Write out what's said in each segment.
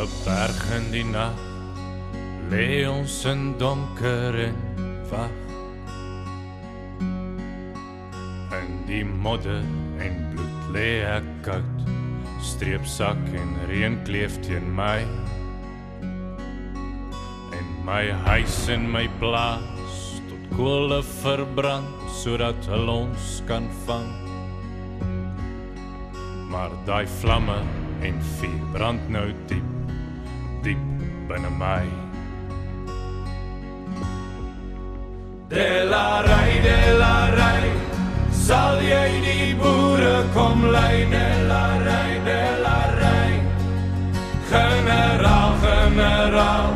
'n berg in die nag lê ons in donker en wag in die modder en bloed lê ek koud streepsak en reën kleef teen my. En my huis en my plaas tot kolle verbrand sodat hulle ons kan vang. Maar daai vlamme en vuur brand nou diep diep binne my De la rey, de la rey, sal jy die boere kom lei, de la rey, de la rey. Generaal, generaal,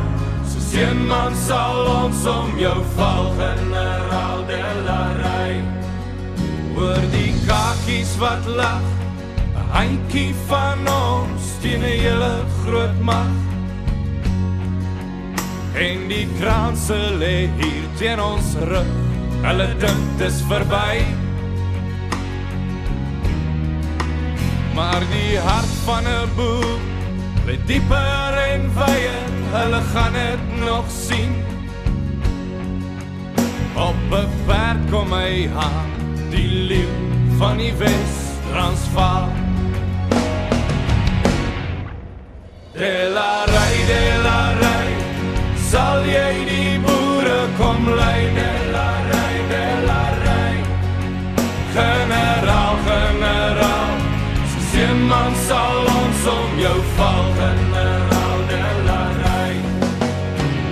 soos een man sal ons om jou val, generaal, de la rey. Oor die kakies wat lag, 'n handjie van ons teen 'n hele groot mag. En die kranse lê hier teen ons rug. Hulle dink dis verby. Maar die hart van 'n boer lê dieper en wyer. Hulle gaan dit nog sien. Op 'n berg kom hy aan, die leeu van die Wes-Transvaal. Soos een man sal ons om jou val, generaal, de la rey.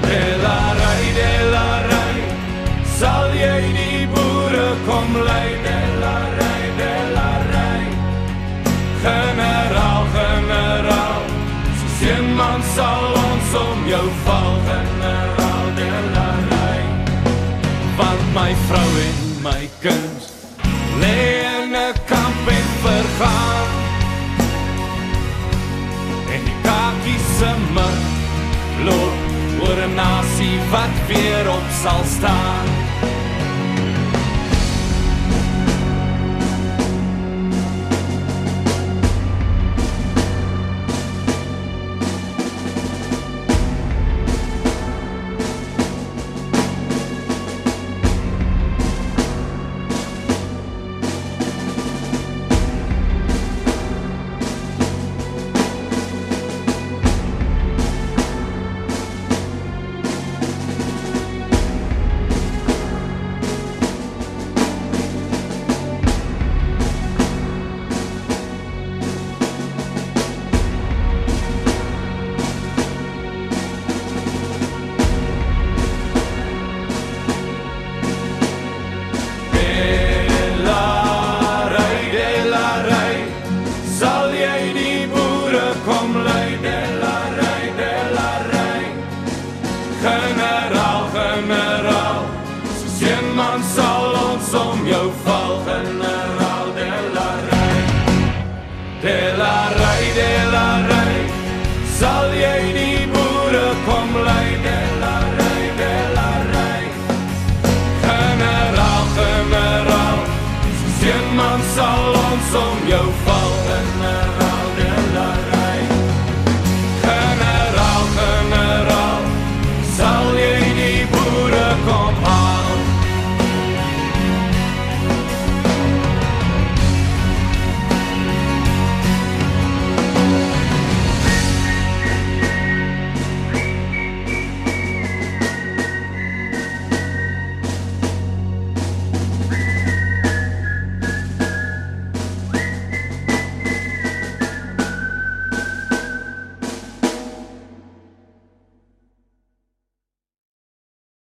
De la rey, de la rey, sal jy die boere kom lei, de la rey, de la rey. Generaal, generaal, soos een man sal ons om jou val, generaal, de la rey. Want my vrou en my kind se mug loop oor 'n nasie wat weer op sal staan. dan sal ons om jou val. Generaal de la rey de la rey de la rey. Sal jy die boere kom lei de la rey de la rey. Generaal generaal seën man sal ons om jou val.